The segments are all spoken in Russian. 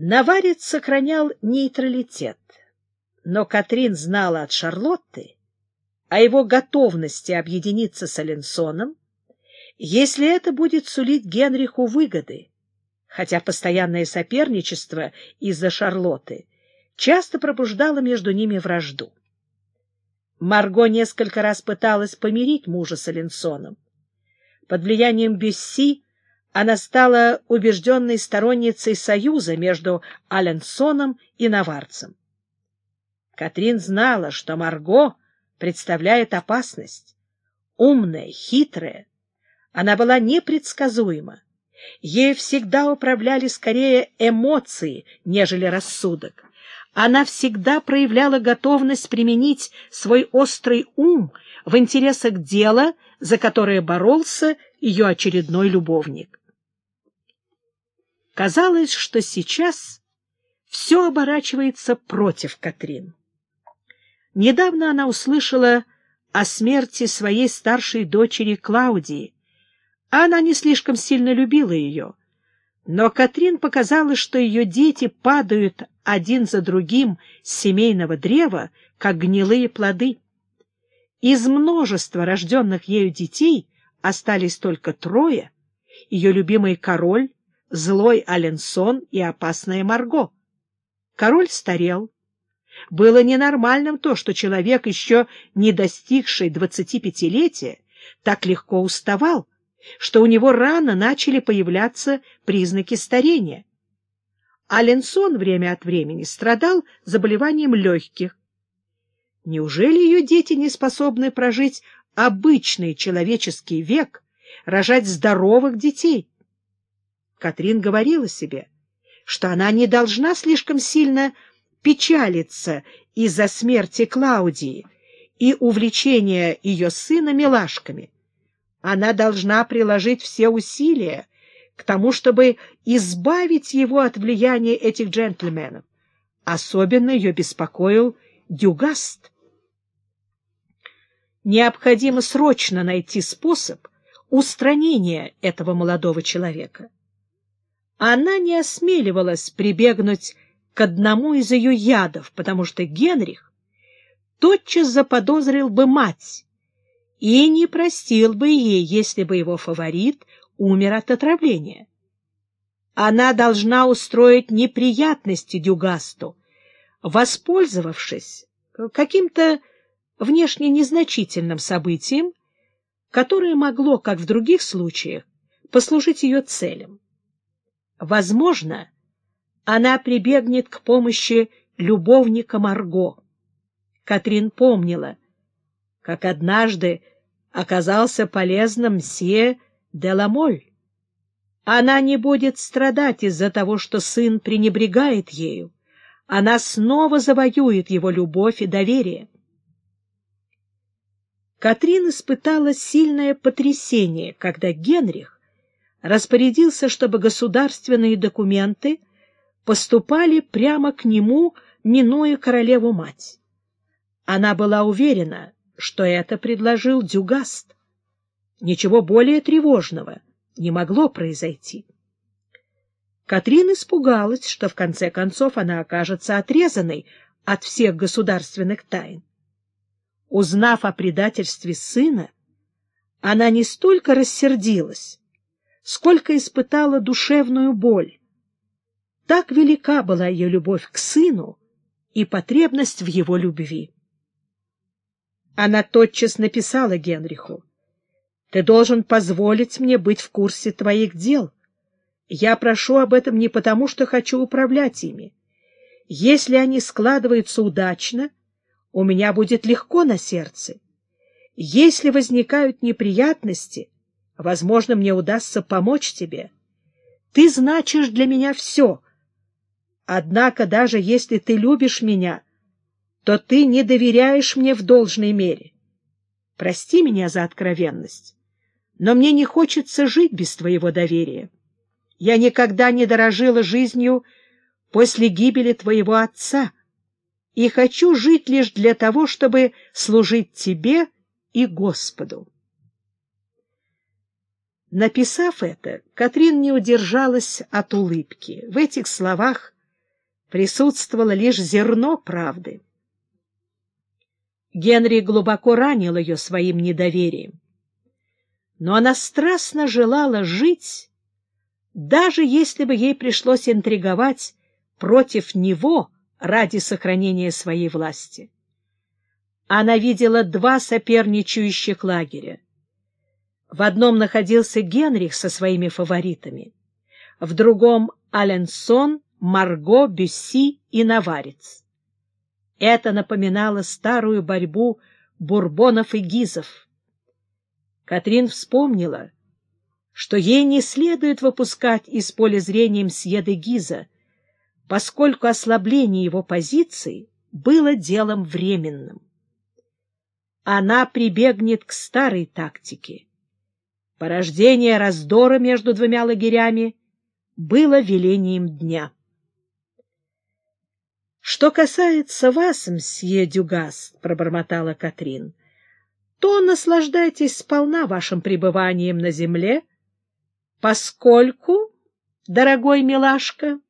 Наварец сохранял нейтралитет, но Катрин знала от Шарлотты о его готовности объединиться с Аленсоном, если это будет сулить Генриху выгоды, хотя постоянное соперничество из-за Шарлотты часто пробуждало между ними вражду. Марго несколько раз пыталась помирить мужа с Аленсоном. Под влиянием Бюсси она стала убежденной сторонницей союза между Аленсоном и Наварцем. Катрин знала, что Марго представляет опасность. Умная, хитрая, она была непредсказуема. Ей всегда управляли скорее эмоции, нежели рассудок. Она всегда проявляла готовность применить свой острый ум в интересах дела, за которое боролся ее очередной любовник. Казалось, что сейчас все оборачивается против Катрин. Недавно она услышала о смерти своей старшей дочери Клаудии. Она не слишком сильно любила ее, но Катрин показала, что ее дети падают один за другим с семейного древа, как гнилые плоды. Из множества рожденных ею детей остались только трое — ее любимый король, злой Аленсон и опасная Марго. Король старел. Было ненормальным то, что человек, еще не достигший двадцатипятилетия, так легко уставал, что у него рано начали появляться признаки старения. Аленсон время от времени страдал заболеванием легких. Неужели ее дети не способны прожить обычный человеческий век, рожать здоровых детей? Катрин говорила себе, что она не должна слишком сильно печалиться из-за смерти Клаудии и увлечения ее сына милашками. Она должна приложить все усилия к тому, чтобы избавить его от влияния этих джентльменов. Особенно ее беспокоил Дюгаст. Необходимо срочно найти способ устранения этого молодого человека. Она не осмеливалась прибегнуть к одному из ее ядов, потому что Генрих тотчас заподозрил бы мать и не простил бы ей, если бы его фаворит умер от отравления. Она должна устроить неприятности Дюгасту, воспользовавшись каким-то внешне незначительным событием, которое могло, как в других случаях, послужить ее целям. Возможно, она прибегнет к помощи любовника Марго. Катрин помнила, как однажды оказался полезным мсье Деламоль. Она не будет страдать из-за того, что сын пренебрегает ею. Она снова завоюет его любовь и доверие. Катрин испытала сильное потрясение, когда Генрих распорядился, чтобы государственные документы поступали прямо к нему, минуя королеву-мать. Она была уверена, что это предложил Дюгаст. Ничего более тревожного не могло произойти. Катрин испугалась, что в конце концов она окажется отрезанной от всех государственных тайн. Узнав о предательстве сына, она не столько рассердилась, сколько испытала душевную боль. Так велика была ее любовь к сыну и потребность в его любви. Она тотчас написала Генриху. «Ты должен позволить мне быть в курсе твоих дел. Я прошу об этом не потому, что хочу управлять ими. Если они складываются удачно, у меня будет легко на сердце. Если возникают неприятности, возможно, мне удастся помочь тебе. Ты значишь для меня все. Однако даже если ты любишь меня, то ты не доверяешь мне в должной мере. Прости меня за откровенность, но мне не хочется жить без твоего доверия. Я никогда не дорожила жизнью после гибели твоего отца и хочу жить лишь для того, чтобы служить тебе и Господу. Написав это, Катрин не удержалась от улыбки. В этих словах присутствовало лишь зерно правды. Генри глубоко ранил ее своим недоверием. Но она страстно желала жить, даже если бы ей пришлось интриговать против него ради сохранения своей власти. Она видела два соперничающих лагеря. В одном находился Генрих со своими фаворитами, в другом — Аленсон, Марго, Бюсси и Наварец. Это напоминало старую борьбу бурбонов и гизов. Катрин вспомнила, что ей не следует выпускать из поля зрения мсье де Гиза, поскольку ослабление его позиции было делом временным. Она прибегнет к старой тактике. Порождение раздора между двумя лагерями было велением дня. Что касается вас, мсье Дюгас, — пробормотала Катрин, — то наслаждайтесь сполна вашим пребыванием на земле, поскольку, дорогой милашка,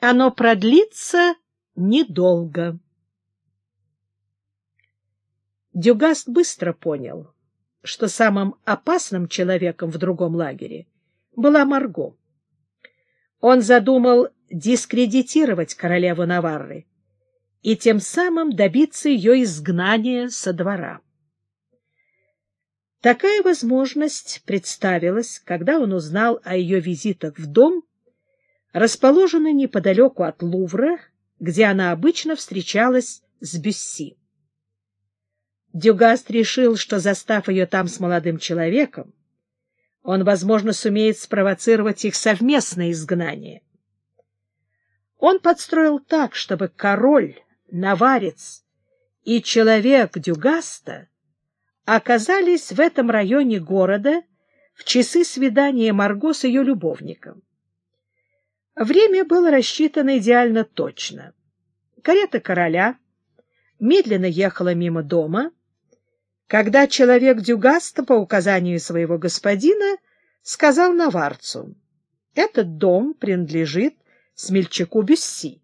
оно продлится недолго. Дюгаст быстро понял, что самым опасным человеком в другом лагере была Марго. Он задумал дискредитировать королеву Наварры и тем самым добиться ее изгнания со двора. Такая возможность представилась, когда он узнал о ее визитах в дом, расположенный неподалеку от Лувра, где она обычно встречалась с Бюсси. Дюгаст решил, что, застав ее там с молодым человеком, он, возможно, сумеет спровоцировать их совместное изгнание. Он подстроил так, чтобы король, наварец и человек Дюгаста оказались в этом районе города в часы свидания Марго с ее любовником. Время было рассчитано идеально точно. Карета короля медленно ехала мимо дома, когда человек Дюгаста по указанию своего господина сказал наварцу, «Этот дом принадлежит смельчаку Бюсси.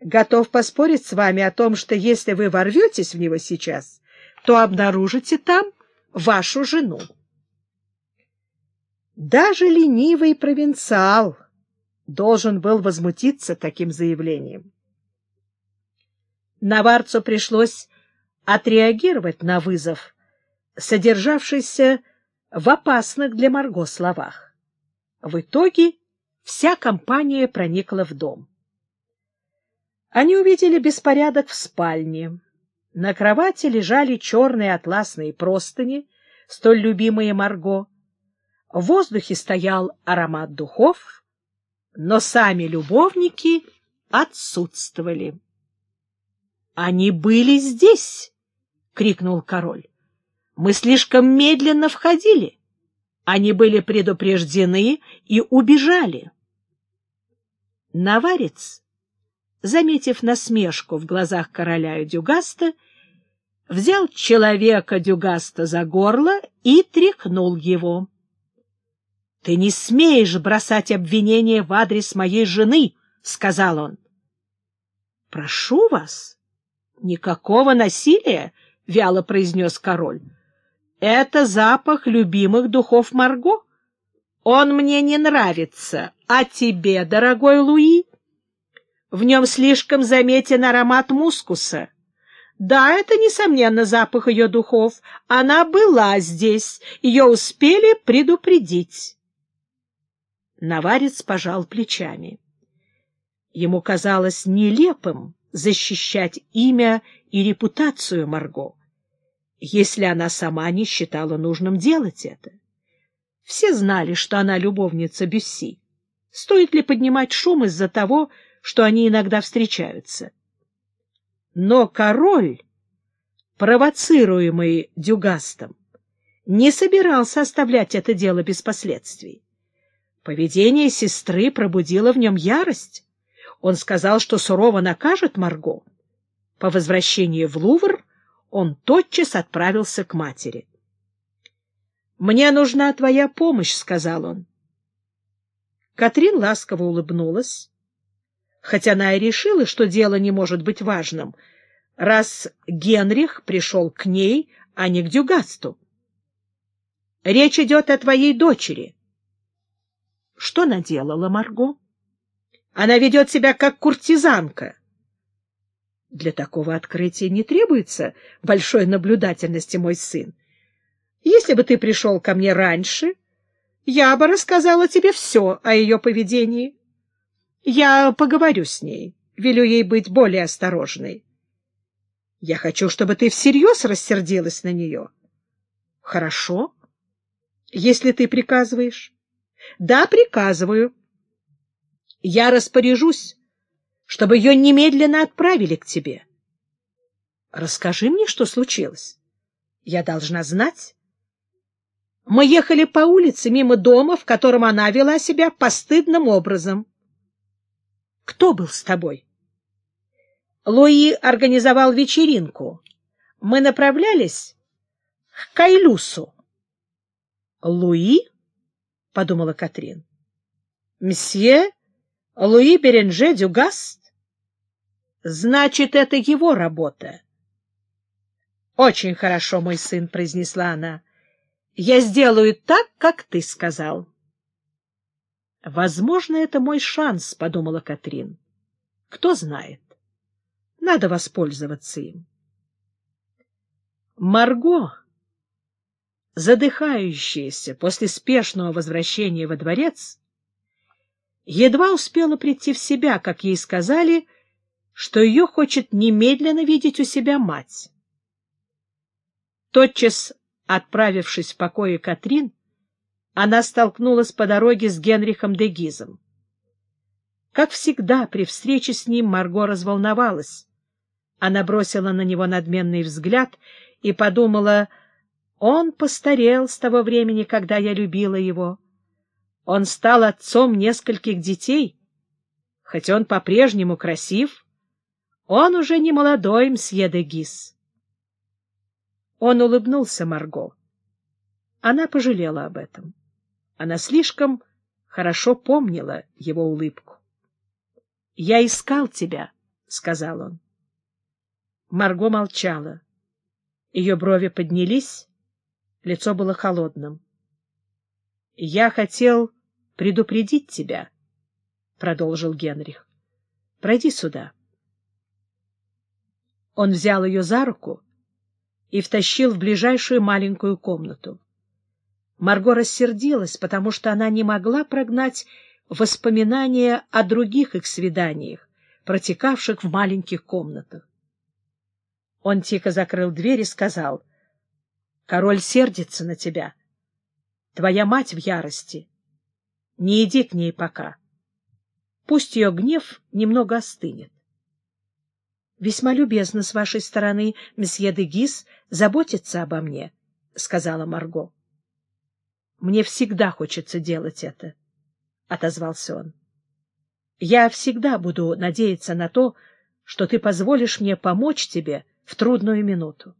Готов поспорить с вами о том, что если вы ворветесь в него сейчас, то обнаружите там вашу жену». Даже ленивый провинциал должен был возмутиться таким заявлением. Наварцу пришлось отреагировать на вызов, содержавшийся в опасных для Марго словах. В итоге вся компания проникла в дом. Они увидели беспорядок в спальне. На кровати лежали черные атласные простыни, столь любимые Марго. В воздухе стоял аромат духов, но сами любовники отсутствовали. — Они были здесь! — крикнул король. — Мы слишком медленно входили. Они были предупреждены и убежали. Наварец, заметив насмешку в глазах короля и Дюгаста, взял человека Дюгаста за горло и тряхнул его. — Ты не смеешь бросать обвинения в адрес моей жены, — сказал он. — Прошу вас, никакого насилия, —— вяло произнес король. — Это запах любимых духов Марго. Он мне не нравится. А тебе, дорогой Луи? В нем слишком заметен аромат мускуса. Да, это, несомненно, запах ее духов. Она была здесь. Ее успели предупредить. Наварец пожал плечами. Ему казалось нелепым защищать имя и репутацию Марго, если она сама не считала нужным делать это. Все знали, что она любовница Бюсси. Стоит ли поднимать шум из-за того, что они иногда встречаются? Но король, провоцируемый Дюгастом, не собирался оставлять это дело без последствий. Поведение сестры пробудило в нем ярость. Он сказал, что сурово накажет Марго. По возвращении в Лувр он тотчас отправился к матери. — Мне нужна твоя помощь, — сказал он. Катрин ласково улыбнулась, хотя она и решила, что дело не может быть важным, раз Генрих пришел к ней, а не к Дюгасту. Речь идет о твоей дочери. Что наделала Марго? Она ведет себя как куртизанка. Для такого открытия не требуется большой наблюдательности, мой сын. Если бы ты пришел ко мне раньше, я бы рассказала тебе все о ее поведении. Я поговорю с ней, велю ей быть более осторожной. Я хочу, чтобы ты всерьез рассердилась на нее. Хорошо если ты приказываешь. Да, приказываю. Я распоряжусь, чтобы ее немедленно отправили к тебе. Расскажи мне, что случилось. Я должна знать. Мы ехали по улице мимо дома, в котором она вела себя постыдным образом. Кто был с тобой? Луи организовал вечеринку. Мы направлялись к Кайлюсу. Луи? — подумала Катрин. — Мсье Луи Беренже Дюгаст? Значит, это его работа. — Очень хорошо, мой сын, — произнесла она. — Я сделаю так, как ты сказал. — Возможно, это мой шанс, — подумала Катрин. — Кто знает. Надо воспользоваться им. Марго задыхающаяся после спешного возвращения во дворец, едва успела прийти в себя, как ей сказали, что ее хочет немедленно видеть у себя мать. Тотчас, отправившись в покое Катрин, она столкнулась по дороге с Генрихом де Гизом. Как всегда, при встрече с ним Марго разволновалась. Она бросила на него надменный взгляд и подумала — он постарел с того времени, когда я любила его. Он стал отцом нескольких детей. Хоть он по-прежнему красив, он уже не молодой мсье де Гис. Он улыбнулся Марго. Она пожалела об этом. Она слишком хорошо помнила его улыбку. — Я искал тебя, — сказал он. Марго молчала. Ее брови поднялись, Лицо было холодным. — Я хотел предупредить тебя, — продолжил Генрих. — Пройди сюда. Он взял ее за руку и втащил в ближайшую маленькую комнату. Марго рассердилась, потому что она не могла прогнать воспоминания о других их свиданиях, протекавших в маленьких комнатах. Он тихо закрыл дверь и сказал — Король сердится на тебя. Твоя мать в ярости. Не иди к ней пока. Пусть ее гнев немного остынет. — Весьма любезно с вашей стороны, месье де Гис, заботиться обо мне, — сказала Марго. — Мне всегда хочется делать это, — отозвался он. — Я всегда буду надеяться на то, что ты позволишь мне помочь тебе в трудную минуту.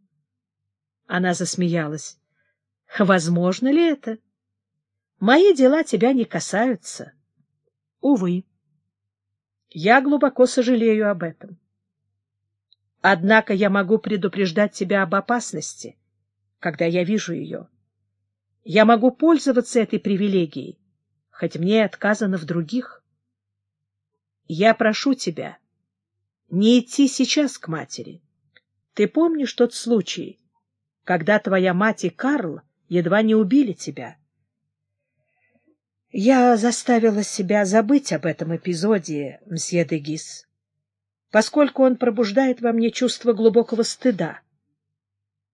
Она засмеялась. — Возможно ли это? Мои дела тебя не касаются. Увы. Я глубоко сожалею об этом. Однако я могу предупреждать тебя об опасности, когда я вижу ее. Я могу пользоваться этой привилегией, хоть мне отказано в других. Я прошу тебя не идти сейчас к матери. Ты помнишь тот случай, когда твоя мать и Карл едва не убили тебя. Я заставила себя забыть об этом эпизоде, мсье де Гис, поскольку он пробуждает во мне чувство глубокого стыда.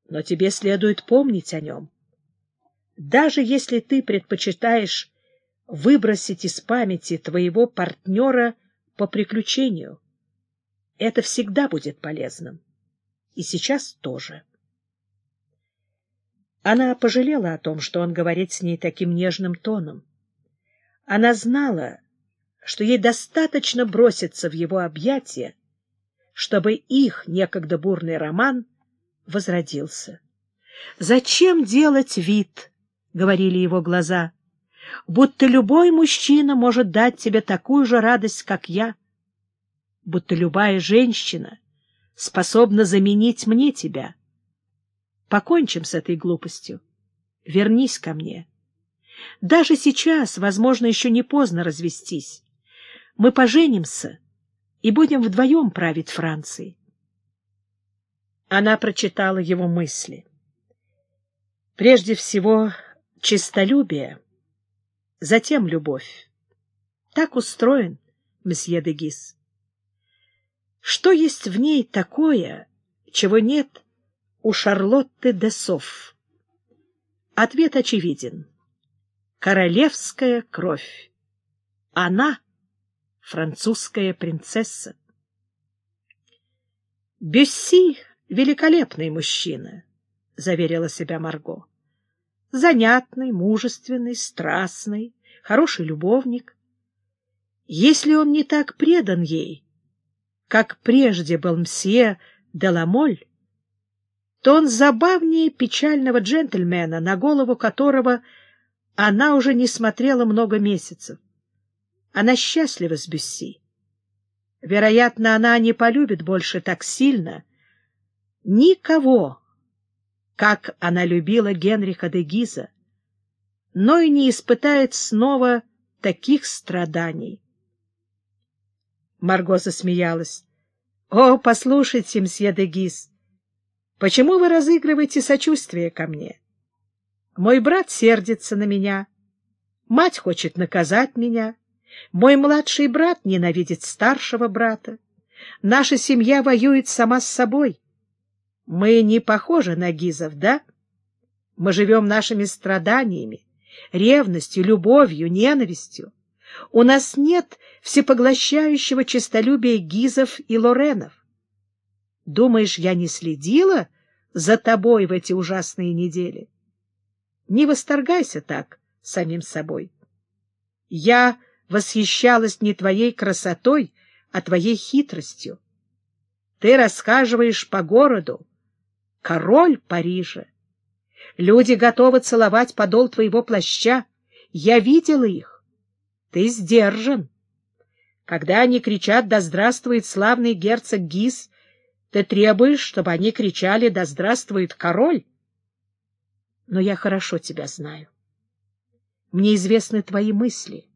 Но тебе следует помнить о нем. Даже если ты предпочитаешь выбросить из памяти твоего партнера по приключению, это всегда будет полезным. И сейчас тоже. Она пожалела о том, что он говорит с ней таким нежным тоном. Она знала, что ей достаточно броситься в его объятия, чтобы их некогда бурный роман возродился. «Зачем делать вид?» — говорили его глаза. «Будто любой мужчина может дать тебе такую же радость, как я. будто любая женщина способна заменить мне тебя. Покончим с этой глупостью. Вернись ко мне. Даже сейчас, возможно, еще не поздно развестись. Мы поженимся и будем вдвоем править Францией. Она прочитала его мысли. Прежде всего, честолюбие, затем любовь. Так устроен месье де Гис. Что есть в ней такое, чего нет у Шарлотты де Софф? Ответ очевиден. Королевская кровь. Она — французская принцесса. Бюсси — великолепный мужчина, — заверила себя Марго. Занятный, мужественный, страстный, хороший любовник. Если он не так предан ей, как прежде был мсье Деламоль, то он забавнее печального джентльмена, на голову которого она уже не смотрела много месяцев. Она счастлива с Бюсси. Вероятно, она не полюбит больше так сильно никого, как она любила Генриха де Гиза, но и не испытает снова таких страданий. Марго засмеялась. — О, послушайте, мсье де Гиз, почему вы разыгрываете сочувствие ко мне? Мой брат сердится на меня, мать хочет наказать меня, мой младший брат ненавидит старшего брата, наша семья воюет сама с собой. Мы не похожи на Гизов, да? Мы живем нашими страданиями, ревностью, любовью, ненавистью. У нас нет всепоглощающего честолюбия Гизов и Лоренов. Думаешь, я не следила за тобой в эти ужасные недели? Не восторгайся так самим собой. Я восхищалась не твоей красотой, а твоей хитростью. Ты рассказываешь по городу. Король Парижа. Люди готовы целовать подол твоего плаща. Я видела их. Ты сдержан. Когда они кричат «Да здравствует славный герцог Гис», ты требуешь, чтобы они кричали «Да здравствует король». Но я хорошо тебя знаю. Мне известны твои мысли.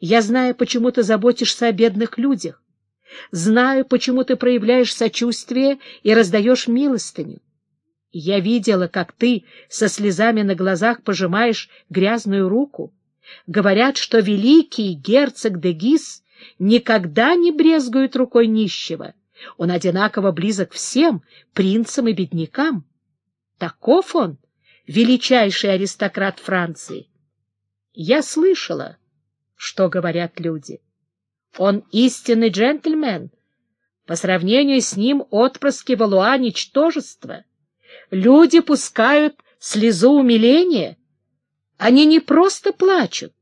Я знаю, почему ты заботишься о бедных людях. Знаю, почему ты проявляешь сочувствие и раздаешь милостыню. Я видела, как ты со слезами на глазах пожимаешь грязную руку. Говорят, что великий герцог де Гис никогда не брезгует рукой нищего. Он одинаково близок всем, принцам и беднякам. Таков он, величайший аристократ Франции. Я слышала, что говорят люди. Он истинный джентльмен. По сравнению с ним отпрыски Валуа — ничтожество. Люди пускают слезу умиления. Они не просто плачут,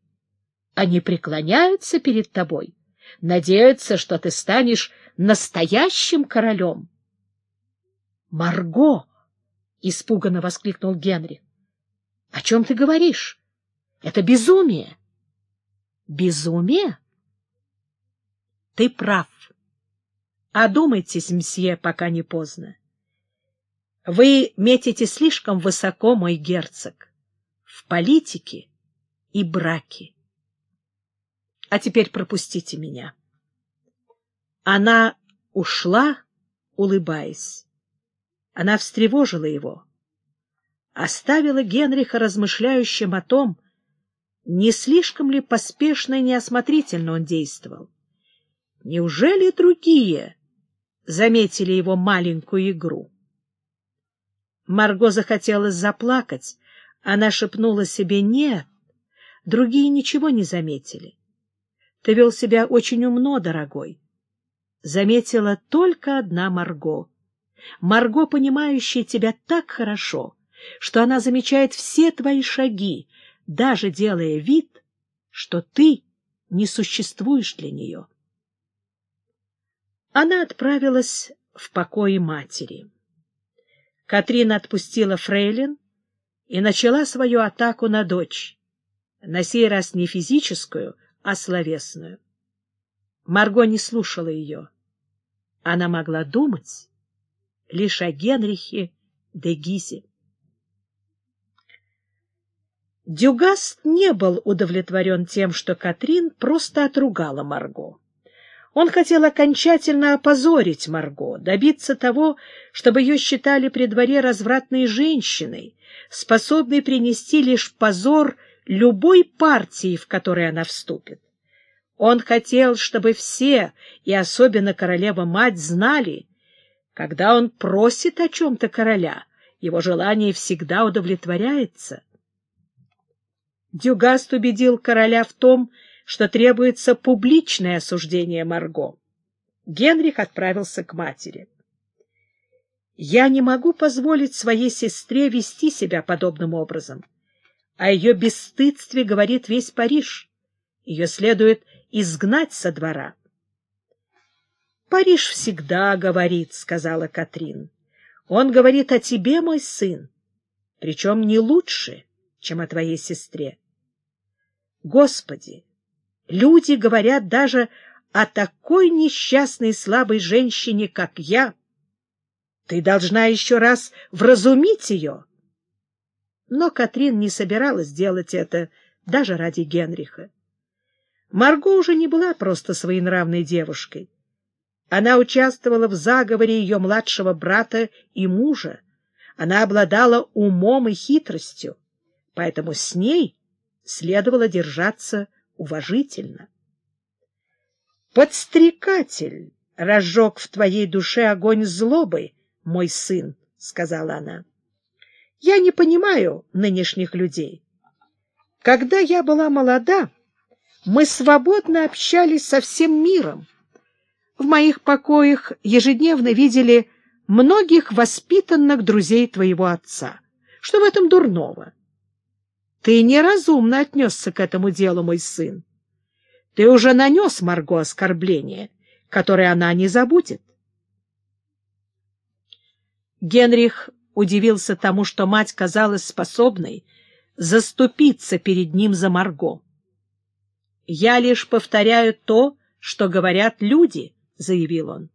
они преклоняются перед тобой, надеются, что ты станешь настоящим королем. «Марго!» — испуганно воскликнул Генри. «О чем ты говоришь? Это безумие!» «Безумие?» «Ты прав. Одумайтесь, мсье, пока не поздно. Вы метите слишком высоко, мой герцог, в политике и браке. А теперь пропустите меня». Она ушла, улыбаясь. Она встревожила его. Оставила Генриха размышляющим о том, не слишком ли поспешно и неосмотрительно он действовал. Неужели другие заметили его маленькую игру? Марго захотелось заплакать. Она шепнула себе «нет». Другие ничего не заметили. Ты вел себя очень умно, дорогой заметила только одна Марго. Марго, понимающая тебя так хорошо, что она замечает все твои шаги, даже делая вид, что ты не существуешь для нее. Она отправилась в покое матери. Катрина отпустила фрейлин и начала свою атаку на дочь, на сей раз не физическую, а словесную. Марго не слушала ее. она могла думать лишь о Генрихе де Гизе. Дюгаст не был удовлетворен тем, что Катрин просто отругала Марго. Он хотел окончательно опозорить Марго, добиться того, чтобы ее считали при дворе развратной женщиной, способной принести лишь позор любой партии, в которой она вступит. Он хотел, чтобы все, и особенно королева-мать, знали, когда он просит о чем-то короля, его желание всегда удовлетворяется. Дюгаст убедил короля в том, что требуется публичное осуждение Марго. Генрих отправился к матери. «Я не могу позволить своей сестре вести себя подобным образом. О ее бесстыдстве говорит весь Париж. Ее следует изгнать со двора». «Париж всегда говорит», — сказала Катрин. «Он говорит о тебе, мой сын, причем не лучше, чем о твоей сестре. Господи, люди говорят даже о такой несчастной слабой женщине, как я. Ты должна еще раз вразумить ее. Но Катрин не собиралась делать это даже ради Генриха. Марго уже не была просто своенравной девушкой. Она участвовала в заговоре ее младшего брата и мужа. Она обладала умом и хитростью, поэтому с ней следовало держаться уважительно. «Подстрекатель разжег в твоей душе огонь злобы, мой сын», — сказала она. «Я не понимаю нынешних людей. Когда я была молода, мы свободно общались со всем миром. В моих покоях ежедневно видели многих воспитанных друзей твоего отца. Что в этом дурного?» Ты неразумно отнесся к этому делу, мой сын. Ты уже нанес Марго оскорбление, которое она не забудет. Генрих удивился тому, что мать казалась способной заступиться перед ним за Марго. «Я лишь повторяю то, что говорят люди», — заявил он.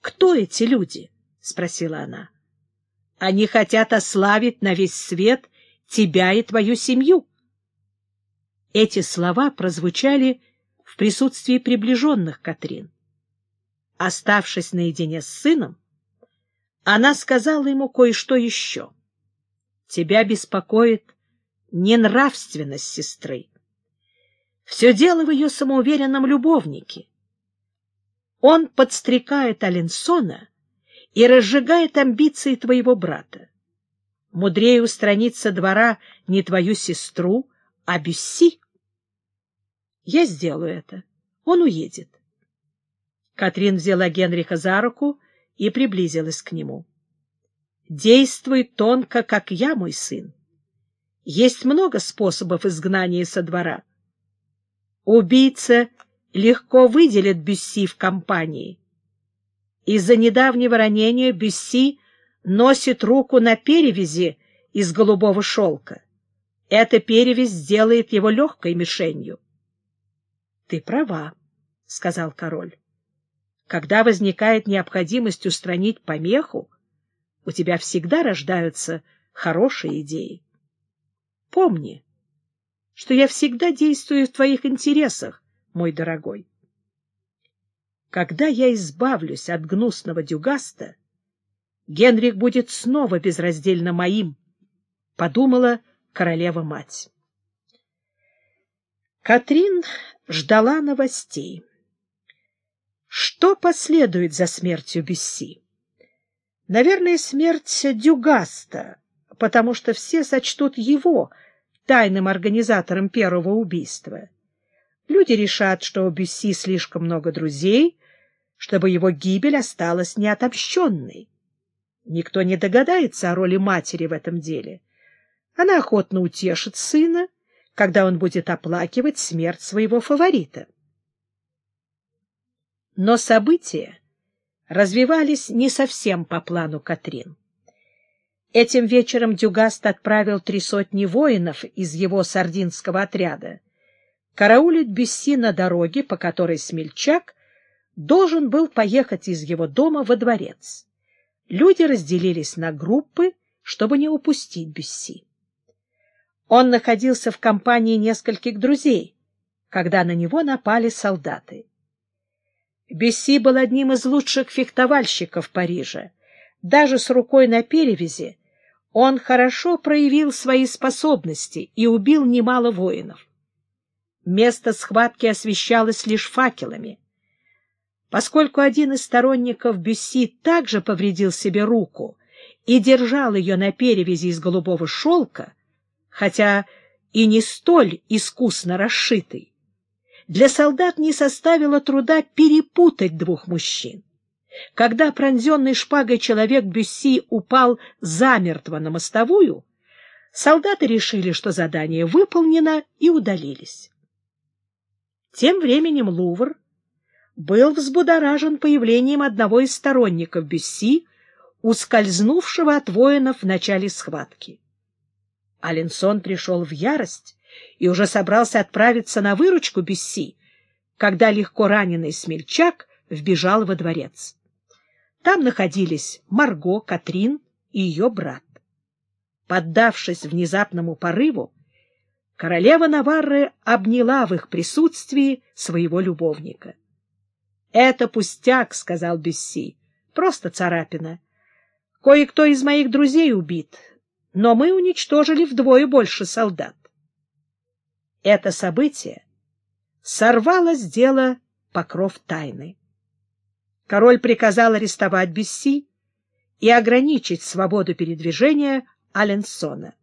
«Кто эти люди?» — спросила она. «Они хотят ославить на весь свет тебя и твою семью. Эти слова прозвучали в присутствии приближенных Катрин. Оставшись наедине с сыном, она сказала ему кое-что еще. «Тебя беспокоит ненравственность сестры. Все дело в ее самоуверенном любовнике. Он подстрекает Аленсона и разжигает амбиции твоего брата. Мудрее устранить со двора не твою сестру, а Бюсси. Я сделаю это. Он уедет. Катрин взяла Генриха за руку и приблизилась к нему. Действуй тонко, как я, мой сын. Есть много способов изгнания со двора. Убийца легко выделит Бюсси в компании. Из-за недавнего ранения Бюсси носит руку на перевязи из голубого шелка. Эта перевязь сделает его легкой мишенью. — Ты права, — сказал король. — Когда возникает необходимость устранить помеху, у тебя всегда рождаются хорошие идеи. Помни, что я всегда действую в твоих интересах, мой дорогой. Когда я избавлюсь от гнусного дюгаста, Генрих будет снова безраздельно моим, — подумала королева-мать. Катрин ждала новостей. Что последует за смертью Бесси? Наверное, смерть Дюгаста, потому что все сочтут его тайным организатором первого убийства. Люди решат, что у Бюсси слишком много друзей, чтобы его гибель осталась неотомщенной. Никто не догадается о роли матери в этом деле. Она охотно утешит сына, когда он будет оплакивать смерть своего фаворита. Но события развивались не совсем по плану Катрин. Этим вечером Дюгаст отправил три сотни воинов из его сардинского отряда караулить Бюсси на дороге, по которой смельчак должен был поехать из его дома во дворец. Люди разделились на группы, чтобы не упустить Бюсси. Он находился в компании нескольких друзей, когда на него напали солдаты. Бюсси был одним из лучших фехтовальщиков Парижа. Даже с рукой на перевязи он хорошо проявил свои способности и убил немало воинов. Место схватки освещалось лишь факелами. Поскольку один из сторонников Бюсси также повредил себе руку и держал ее на перевязи из голубого шелка, хотя и не столь искусно расшитый, для солдат не составило труда перепутать двух мужчин. Когда пронзенный шпагой человек Бюсси упал замертво на мостовую, солдаты решили, что задание выполнено, и удалились. Тем временем Лувр был взбудоражен появлением одного из сторонников Бюсси, ускользнувшего от воинов в начале схватки. Аленсон пришел в ярость и уже собрался отправиться на выручку Бюсси, когда легко раненый смельчак вбежал во дворец. Там находились Марго, Катрин и ее брат. Поддавшись внезапному порыву, королева Наварры обняла в их присутствии своего любовника. — Это пустяк, — сказал Бюсси, — просто царапина. Кое-кто из моих друзей убит, но мы уничтожили вдвое больше солдат. Это событие сорвало с дела покров тайны. Король приказал арестовать Бесси и ограничить свободу передвижения Аленсона.